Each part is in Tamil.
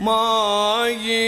மாயே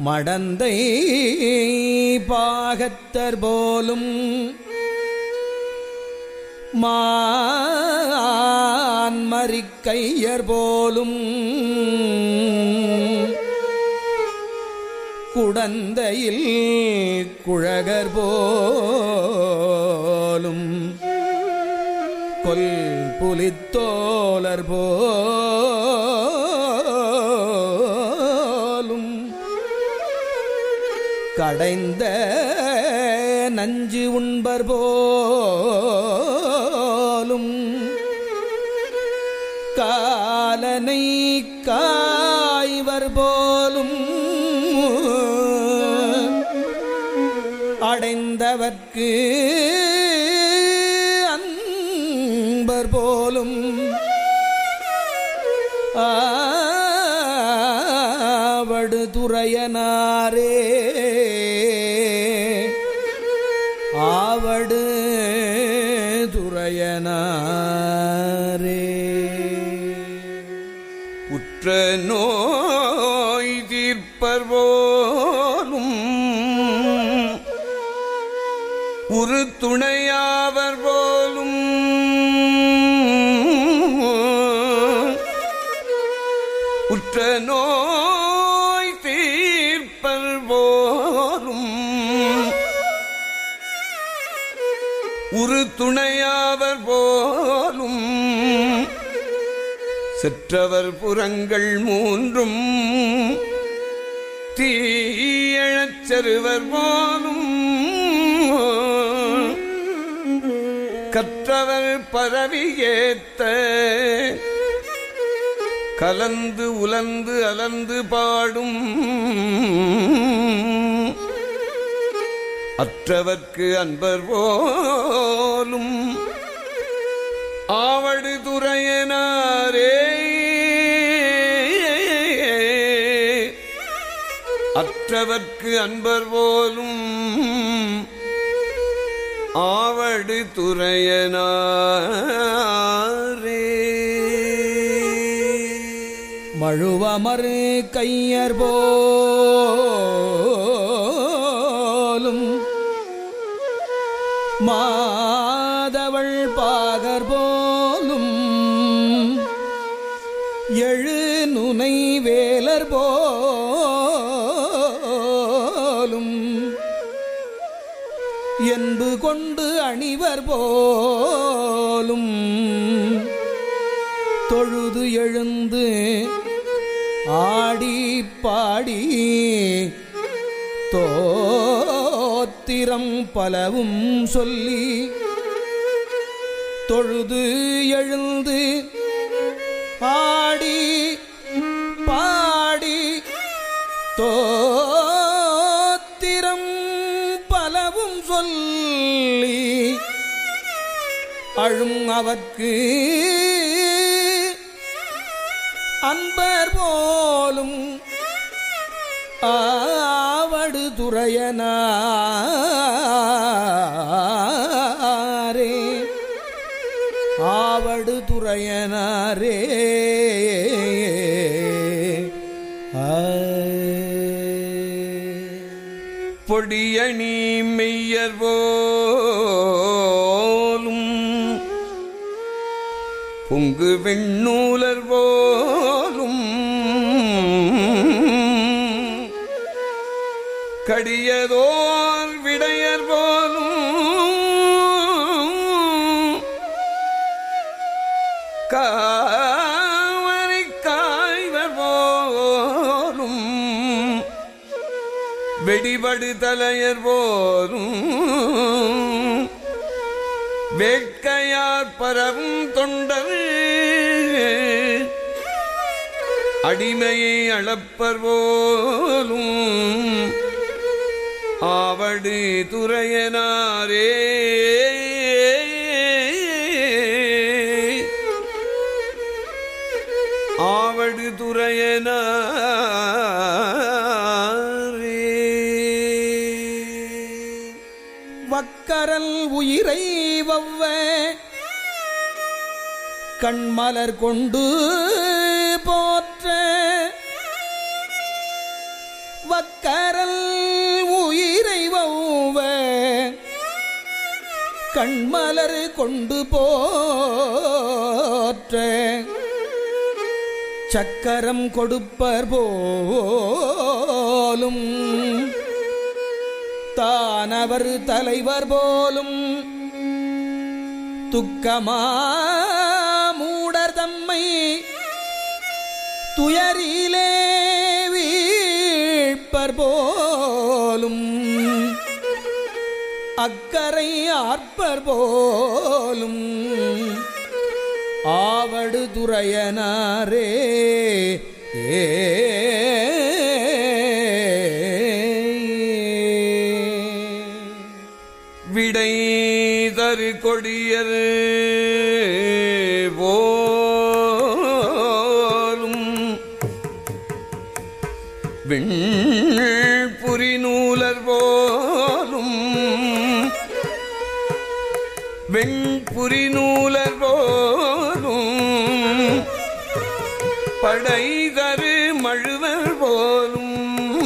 மடந்தை பாகத்தர் போலும் மான்மரிக்கையர் போலும் குடந்தையில் குழகர் போலும் கொல் புலித்தோலர் போலும் கடைந்த நஞ்சு உண்பர் போலும் காலனை காய்வர் போலும் அடைந்தவர்க்கு அன்பர் போலும் ஆவடு துறையனா ஆவடு ஒரு துணையாவர் போலும் செற்றவர் புறங்கள் மூன்றும் தீயழச் செருவர் போலும். கற்றவர் பரவி ஏத்த கலந்து உலந்து அலந்து பாடும். அற்றவர்க்கு அன்பர் போலும் ஆவடு துறையனாரே. அற்றவர்க்கு அன்பர் போலும் ஆவடு துறையனாரே. மழுவமறு கையர் போ மாதவள் பாகர் போலும் எழு நுனை வேலர் போலும். என்பு கொண்டு அணிவர் போலும். தொழுது எழுந்து ஆடி பாடி தோ தோத்திரம் பலவும் சொல்லி தொழுது எழுந்து பாடி பாடி தோத்திரம் பலவும் சொல்லி அழும் அவர்க்கு அன்பர் போலும் ஆ துறையனாரே. ஆவடு துறையனாரே. பொடியணி மெய்யர் போலும் பொங்கு வெண்ணூலர் போலும் காவரை காய்வர் போலும் வெடிபடு தலையர் போலும். வேட்கையார் பரவும் தொண்டர் அடிமையை அளப்பர் போலும். ஆவடு துறையனாரே ஆவடு துறையனாரே. வக்கரல் உயிரை வவ்வ கண்மலர் கொண்டு போற்ற. வக்கரல் உயிரை வவ்வ கண்மலர் கொண்டு போற்ற. சக்கரம் கொடுப்பர் போலும் தானவர் தலைவர் போலும். துக்கமா மூடர் தம்மை துயரிலே வீழ்ப்பர் போலும் அக்கறை ஆர்ப்பர் போலும். ஆவடு துறையனாரே ஏ. விடை தரு கொடியர் தரு போலும்.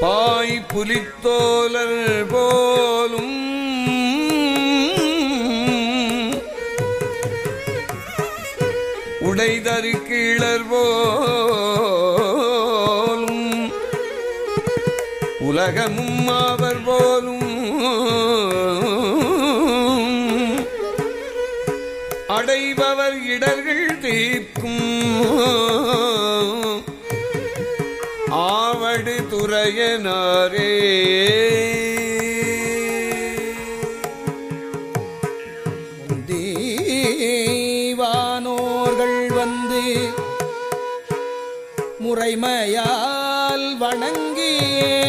பாய் புலித்தோலர் போலும். உடைதறி கீழர் போலும். உலகமும் அவர் போலும். அடைபவர் இடர்கள் தீர்க்கும் ஆவடி துறையனாரே. தீவானோர்கள் வந்து முறைமையால் வணங்கியே.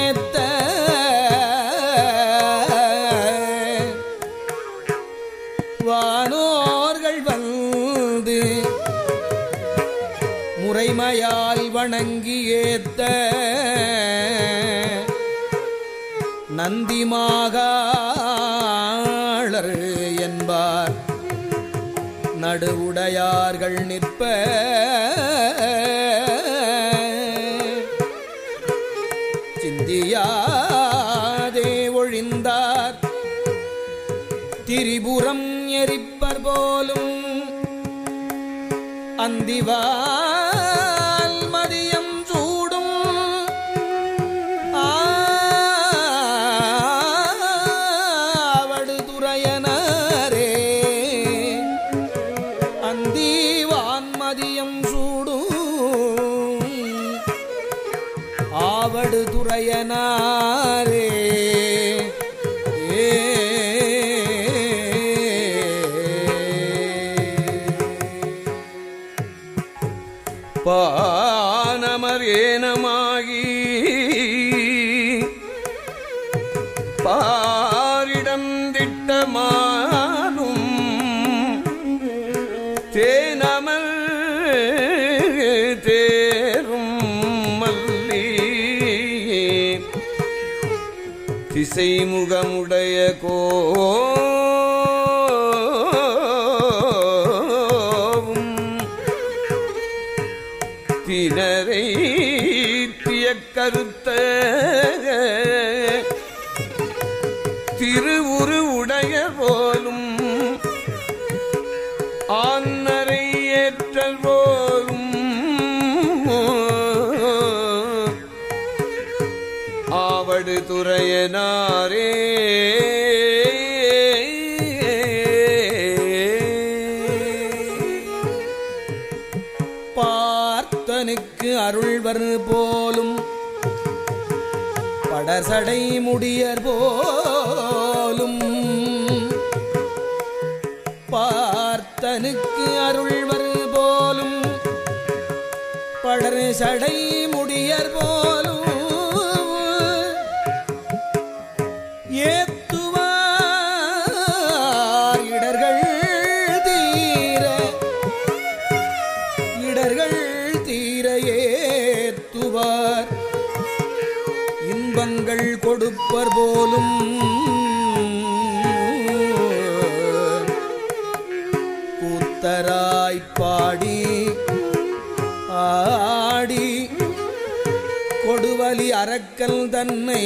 வணங்கியேத்த நந்திமாகாளர் என்பார். நடுவுடையார்கள் நிற்ப சிந்தியாதே ஒழிந்தார். திரிபுரம் எரிப்பர் போலும் அந்திவார். திசைமுகமுடைய கோ படசடை போலும் பார்த்தனுக்கு அருள்வர் போலும் படர் சடை முடியர் போலும் ஆடி ஆடி கொடுவலி அரக்கல் தன்னை